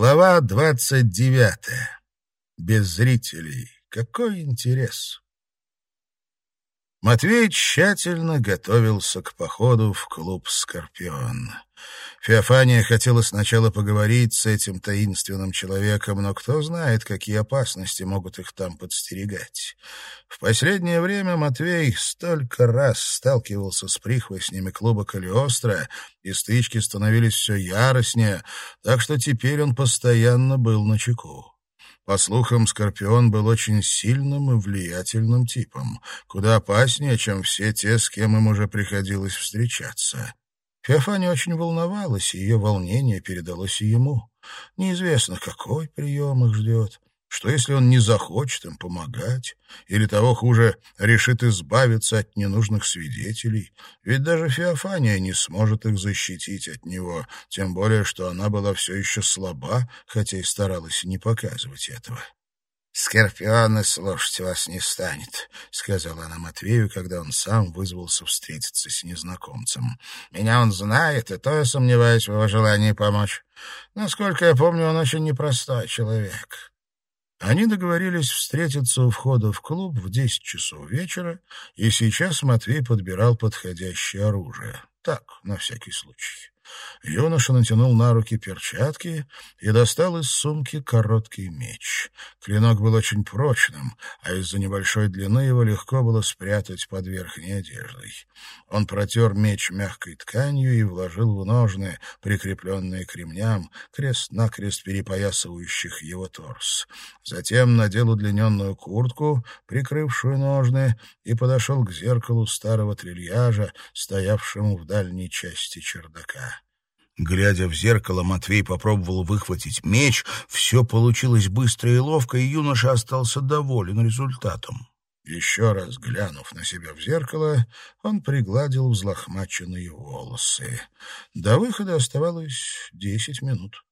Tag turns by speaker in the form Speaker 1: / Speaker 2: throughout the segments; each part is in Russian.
Speaker 1: Глава двадцать девятая. Без зрителей. Какой интерес! Матвей тщательно готовился к походу в клуб «Скорпион». Феофания хотела сначала поговорить с этим таинственным человеком, но кто знает, какие опасности могут их там подстерегать. В последнее время Матвей столько раз сталкивался с прихвостнями клуба «Калиостро», и стычки становились все яростнее, так что теперь он постоянно был на чеку. По слухам, Скорпион был очень сильным и влиятельным типом, куда опаснее, чем все те, с кем им уже приходилось встречаться. Феофания очень волновалась, и ее волнение передалось и ему. Неизвестно, какой прием их ждет. Что, если он не захочет им помогать? Или, того хуже, решит избавиться от ненужных свидетелей? Ведь даже Феофания не сможет их защитить от него, тем более, что она была все еще слаба, хотя и старалась не показывать этого. «Скорпион слушать вас не станет», — сказала она Матвею, когда он сам вызвался встретиться с незнакомцем. «Меня он знает, и то я сомневаюсь в его желании помочь. Насколько я помню, он очень непростой человек». Они договорились встретиться у входа в клуб в десять часов вечера, и сейчас Матвей подбирал подходящее оружие. Так, на всякий случай. Юноша натянул на руки перчатки и достал из сумки короткий меч. Клинок был очень прочным, а из-за небольшой длины его легко было спрятать под верхней одеждой. Он протер меч мягкой тканью и вложил в ножны, прикрепленные к ремням, крест-накрест перепоясывающих его торс. Затем надел удлиненную куртку, прикрывшую ножны, и подошел к зеркалу старого трильяжа, стоявшему в дальней части чердака. Глядя в зеркало, Матвей попробовал выхватить меч. Все получилось быстро и ловко, и юноша остался доволен результатом. Еще раз глянув на себя в зеркало, он пригладил взлохмаченные волосы. До выхода оставалось десять минут.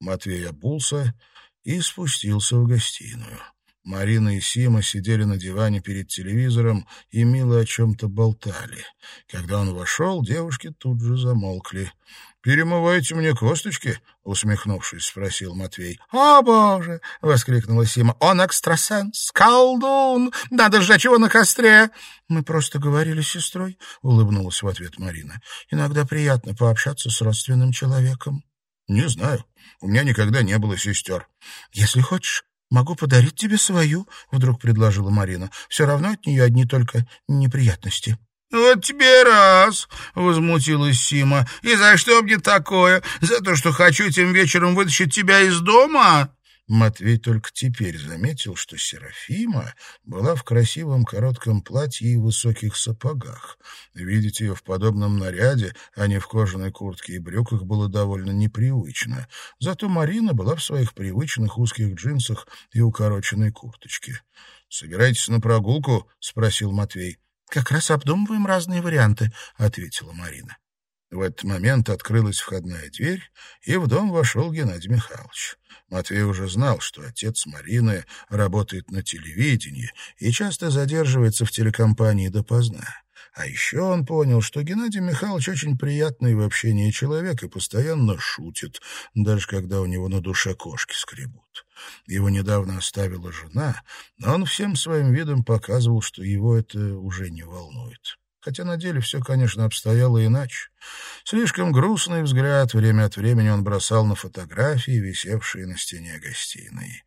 Speaker 1: Матвей обулся и спустился в гостиную. Марина и Сима сидели на диване перед телевизором и мило о чем-то болтали. Когда он вошел, девушки тут же замолкли. «Перемываете мне косточки?» — усмехнувшись, спросил Матвей.
Speaker 2: «О, боже!» — воскликнула Сима. «Он экстрасенс, колдун! Надо сжечь его на костре!» «Мы просто говорили с сестрой», — улыбнулась в ответ Марина. «Иногда приятно пообщаться с родственным человеком».
Speaker 1: «Не знаю. У меня никогда не было сестер».
Speaker 2: «Если хочешь, могу подарить тебе свою», — вдруг предложила Марина. «Все равно от нее одни только неприятности».
Speaker 3: «Вот тебе раз!» — возмутилась Сима. «И за что мне такое? За то, что хочу тем вечером вытащить тебя из дома?»
Speaker 1: Матвей только теперь заметил, что Серафима была в красивом коротком платье и высоких сапогах. Видеть ее в подобном наряде, а не в кожаной куртке и брюках, было довольно непривычно. Зато Марина была в своих привычных узких джинсах и укороченной курточке. «Собираетесь на прогулку?» — спросил Матвей.
Speaker 2: «Как раз обдумываем разные варианты», — ответила Марина.
Speaker 1: В этот момент открылась входная дверь, и в дом вошел Геннадий Михайлович. Матвей уже знал, что отец Марины работает на телевидении и часто задерживается в телекомпании допоздна. А еще он понял, что Геннадий Михайлович очень приятный в общении человек и постоянно шутит, даже когда у него на душе кошки скребут. Его недавно оставила жена, но он всем своим видом показывал, что его это уже не волнует. Хотя на деле все, конечно, обстояло иначе. Слишком грустный взгляд время от времени он бросал на фотографии, висевшие на стене гостиной.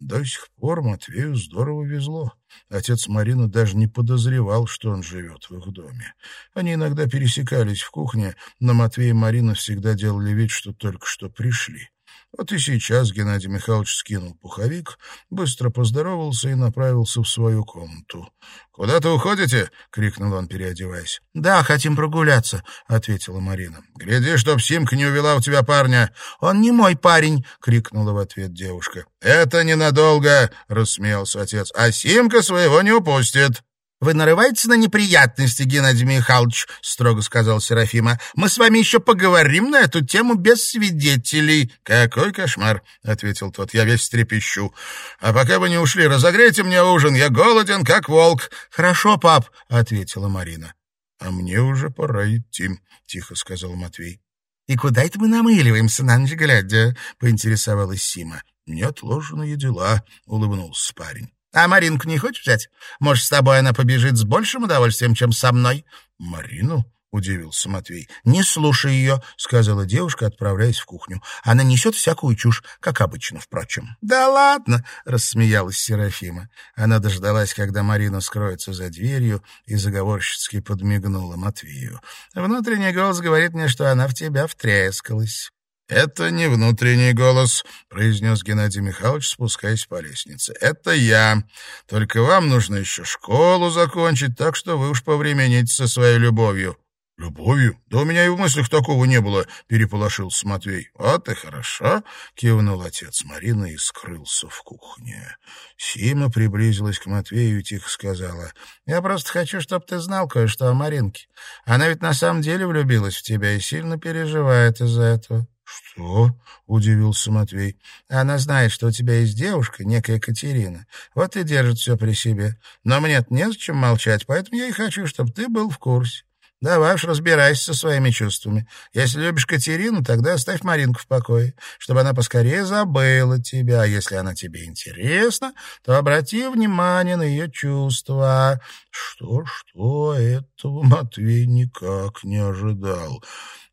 Speaker 1: До сих пор Матвею здорово везло. Отец Марины даже не подозревал, что он живет в их доме. Они иногда пересекались в кухне, но Матвей и Марина всегда делали вид, что только что пришли. Вот и сейчас Геннадий Михайлович скинул пуховик, быстро поздоровался и направился в свою комнату. «Куда-то уходите?» — крикнул он, переодеваясь.
Speaker 2: «Да, хотим прогуляться», — ответила Марина.
Speaker 1: «Гляди, чтоб Симка не увела у тебя парня».
Speaker 2: «Он не мой парень», — крикнула в ответ девушка.
Speaker 1: «Это ненадолго», — рассмеялся отец. «А Симка своего не упустит».
Speaker 2: «Вы нарываетесь на неприятности, Геннадий Михайлович», — строго сказал Серафима. «Мы с вами еще поговорим на эту тему без свидетелей».
Speaker 1: «Какой кошмар», — ответил тот, — «я весь трепещу. А пока вы не ушли, разогрейте мне ужин, я голоден, как волк».
Speaker 2: «Хорошо, пап», — ответила Марина.
Speaker 1: «А мне уже пора идти», — тихо сказал Матвей.
Speaker 2: «И куда это мы намыливаемся на ночь глядя?» — поинтересовалась Сима.
Speaker 1: «Неотложенные дела», — улыбнулся парень.
Speaker 2: «А Маринку не хочешь взять? Может, с тобой она побежит с большим удовольствием, чем со мной?»
Speaker 1: «Марину?» — удивился Матвей.
Speaker 2: «Не слушай ее», — сказала девушка, отправляясь в кухню. «Она несет всякую чушь, как обычно, впрочем».
Speaker 1: «Да ладно!» — рассмеялась Серафима. Она дождалась, когда Марина скроется за дверью, и заговорщицки подмигнула Матвею. «Внутренний голос говорит мне, что она в тебя втрескалась». «Это не внутренний голос», — произнес Геннадий Михайлович, спускаясь по лестнице. «Это я. Только вам нужно еще школу закончить, так что вы уж повремените со своей любовью».
Speaker 3: «Любовью? Да у меня и в мыслях такого не было», — переполошился Матвей.
Speaker 1: «Вот и хорошо», — кивнул отец Марины и скрылся в кухне. Сима приблизилась к Матвею и тихо сказала, «Я просто хочу, чтобы ты знал кое-что о Маринке. Она ведь на самом деле влюбилась в тебя и сильно переживает из-за этого».
Speaker 3: «Что?» — удивился Матвей.
Speaker 1: «Она знает, что у тебя есть девушка, некая Катерина. Вот и держит все при себе. Но мне-то незачем молчать, поэтому я и хочу, чтобы ты был в курсе. Давай уж разбирайся со своими чувствами. Если любишь Катерину, тогда оставь Маринку в покое, чтобы она поскорее забыла тебя. А если она тебе интересна, то обрати внимание на ее чувства.
Speaker 3: Что-что, этого Матвей никак не ожидал.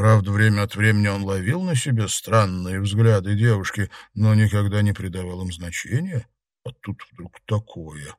Speaker 3: Правда, время от времени он ловил на себе странные взгляды девушки, но никогда не придавал им значения. А тут вдруг такое.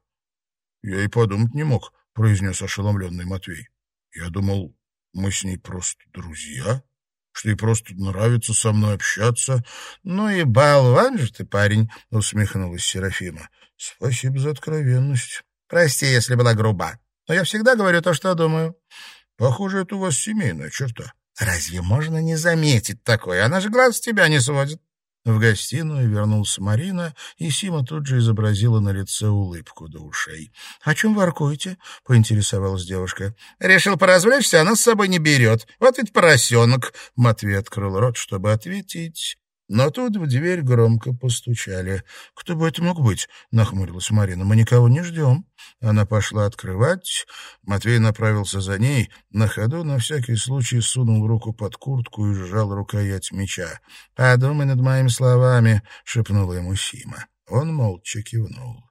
Speaker 3: Я и подумать не мог, — произнес ошеломленный Матвей. Я думал, мы с ней просто друзья, что ей просто нравится со мной общаться.
Speaker 1: — Ну и болван же ты, парень, — усмехнулась Серафима.
Speaker 3: — Спасибо за откровенность.
Speaker 1: — Прости, если была груба, но я всегда говорю то, что думаю.
Speaker 3: — Похоже, это у вас семейная черта.
Speaker 1: — Разве можно не заметить такое? Она же глаз с тебя не сводит.
Speaker 2: В гостиную вернулся Марина, и Сима тут же изобразила на лице улыбку до ушей. — О чем воркуете? — поинтересовалась девушка.
Speaker 1: — Решил поразвлечься, она с собой не берет. Вот ведь поросенок.
Speaker 2: Матвей открыл рот, чтобы ответить, но тут в дверь громко постучали. «Кто бы это мог быть?» — нахмурилась Марина. «Мы никого не ждем». Она пошла открывать. Матвей направился за ней. На ходу на всякий случай сунул руку под куртку и сжал рукоять меча. «Подумай над моими словами», — шепнула ему Сима. Он молча кивнул.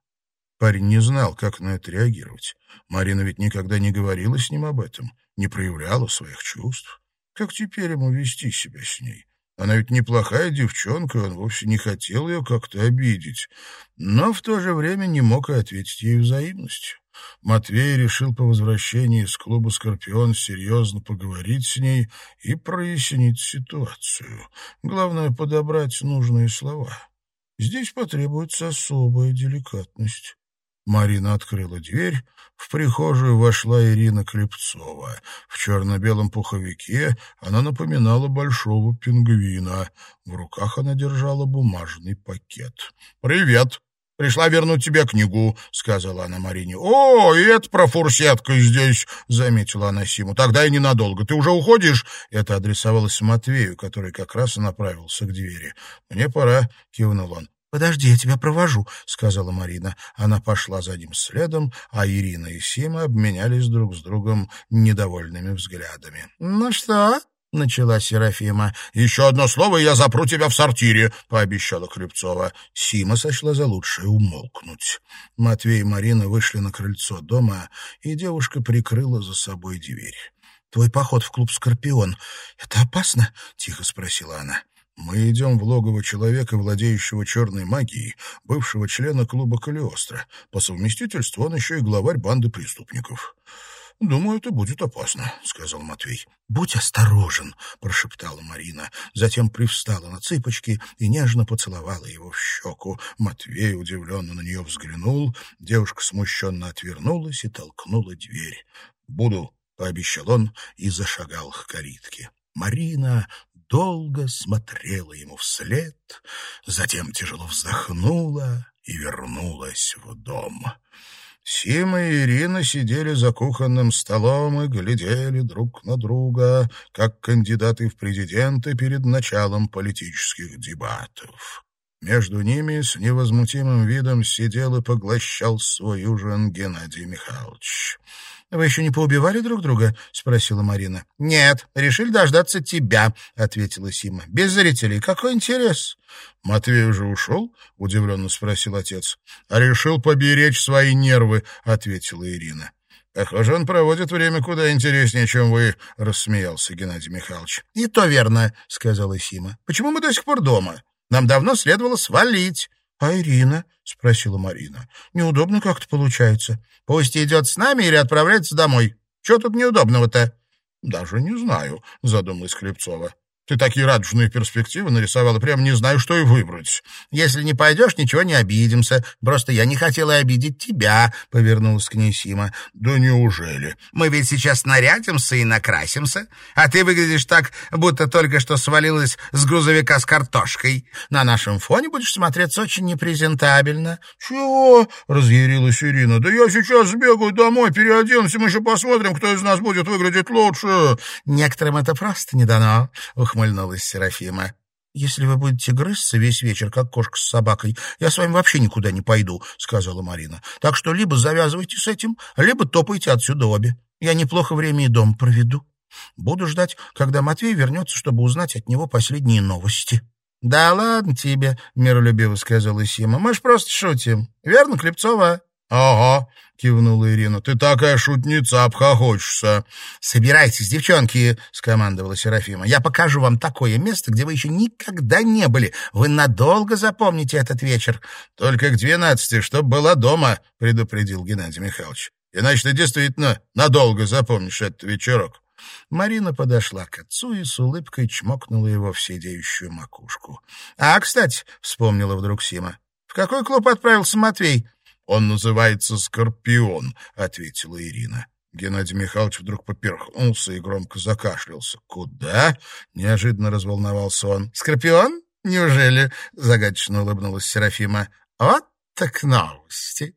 Speaker 2: Парень не знал, как на это реагировать. Марина ведь никогда не говорила с ним об этом, не проявляла своих чувств. Как теперь ему вести себя с ней? Она ведь неплохая девчонка, он вовсе не хотел ее как-то обидеть, но в то же время не мог и ответить ей взаимностью. Матвей решил по возвращении из клуба «Скорпион» серьезно поговорить с ней и прояснить ситуацию. Главное — подобрать нужные слова. Здесь потребуется особая деликатность. Марина открыла дверь. В прихожую вошла Ирина Клепцова. В черно-белом пуховике она напоминала большого пингвина. В руках она держала бумажный пакет.
Speaker 3: «Привет!» «Пришла вернуть тебе книгу», — сказала она Марине. «О, и это про фурсетка здесь», — заметила она Симу. «Тогда и ненадолго. Ты уже уходишь?»
Speaker 2: Это адресовалось Матвею, который как раз и направился к двери. «Мне пора», — кивнул он. «Подожди, я тебя провожу», — сказала Марина. Она пошла за ним следом, а Ирина и Сима обменялись друг с другом недовольными взглядами.
Speaker 1: «Ну что?» — начала Серафима.
Speaker 3: «Еще одно слово, и я запру тебя в сортире», — пообещала Хлебцова.
Speaker 2: Сима сочла за лучшее умолкнуть. Матвей и Марина вышли на крыльцо дома, и девушка прикрыла за собой дверь. «Твой поход в клуб «Скорпион» — это опасно?» — тихо спросила она.
Speaker 1: Мы идем в логово человека, владеющего черной магией, бывшего члена клуба Калиостро. По совместительству он еще и главарь банды преступников. «Думаю, это будет опасно», — сказал Матвей.
Speaker 2: «Будь осторожен», — прошептала Марина. Затем привстала на цыпочки и нежно поцеловала его в щеку. Матвей удивленно на нее взглянул. Девушка смущенно отвернулась и толкнула дверь. «Буду», — пообещал он и зашагал к калитке. Марина долго смотрела ему вслед, затем тяжело вздохнула и вернулась в дом. Сима и Ирина сидели за кухонным столом и глядели друг на друга, как кандидаты в президенты перед началом политических дебатов. Между ними с невозмутимым видом сидел и поглощал свой ужин Геннадий Михайлович. Вы еще не поубивали друг друга?» — спросила Марина. «Нет, решили дождаться тебя», — ответила Сима. «Без зрителей. Какой интерес?»
Speaker 3: «Матвей уже ушел?» — удивленно спросил отец. «Решил поберечь свои нервы», — ответила Ирина. «Похоже, он проводит время куда интереснее, чем вы», — рассмеялся Геннадий Михайлович.
Speaker 2: «И то верно», — сказала Сима. «Почему мы до сих пор дома? Нам давно следовало свалить». «А Ирина?» — спросила Марина. «Неудобно как-то получается. Пусть идет с нами или отправляется домой. Чего тут неудобного-то?»
Speaker 3: «Даже не знаю», — задумалась Клепцова. Ты такие радужные перспективы нарисовала, прям не знаю, что и выбрать.
Speaker 2: Если не пойдешь, ничего не обидимся. Просто я не хотела обидеть тебя, — повернулась к ней Сима.
Speaker 3: Да неужели?
Speaker 2: Мы ведь сейчас нарядимся и накрасимся, а ты выглядишь так, будто только что свалилась с грузовика с картошкой. На нашем фоне будешь смотреться очень непрезентабельно.
Speaker 3: Чего? — разъярилась Ирина. Да я сейчас сбегаю домой, переоденусь, и мы еще посмотрим, кто из нас будет выглядеть лучше.
Speaker 2: Некоторым это просто не дано, — ухмыльнулась Серафима. «Если вы будете грызться весь вечер, как кошка с собакой, я с вами вообще никуда не пойду», — сказала Марина. «Так что либо завязывайте с этим, либо топайте отсюда обе. Я неплохо время и дом проведу. Буду ждать, когда Матвей вернется, чтобы узнать от него последние новости». «Да ладно тебе», — миролюбиво сказала Сима. «Мы ж просто шутим. Верно, Клепцова?»
Speaker 3: «Ага», — кивнула Ирина. «Ты такая шутница, обхохочешься».
Speaker 2: «Собирайтесь, девчонки», — скомандовала Серафима. «Я покажу вам такое место, где вы еще никогда не были. Вы надолго запомните этот вечер».
Speaker 3: «Только к двенадцати, чтоб была дома», — предупредил Геннадий Михайлович. «Иначе ты действительно надолго запомнишь этот вечерок».
Speaker 2: Марина подошла к отцу и с улыбкой чмокнула его в сидеющую макушку. «А, кстати», — вспомнила вдруг Сима, — «в какой клуб отправился Матвей?»
Speaker 3: «Он называется «Скорпион», — ответила Ирина. Геннадий Михайлович вдруг поперхнулся и громко закашлялся. «Куда?» — неожиданно разволновался он.
Speaker 2: «Скорпион? Неужели?» — загадочно улыбнулась Серафима. «Вот так новости!»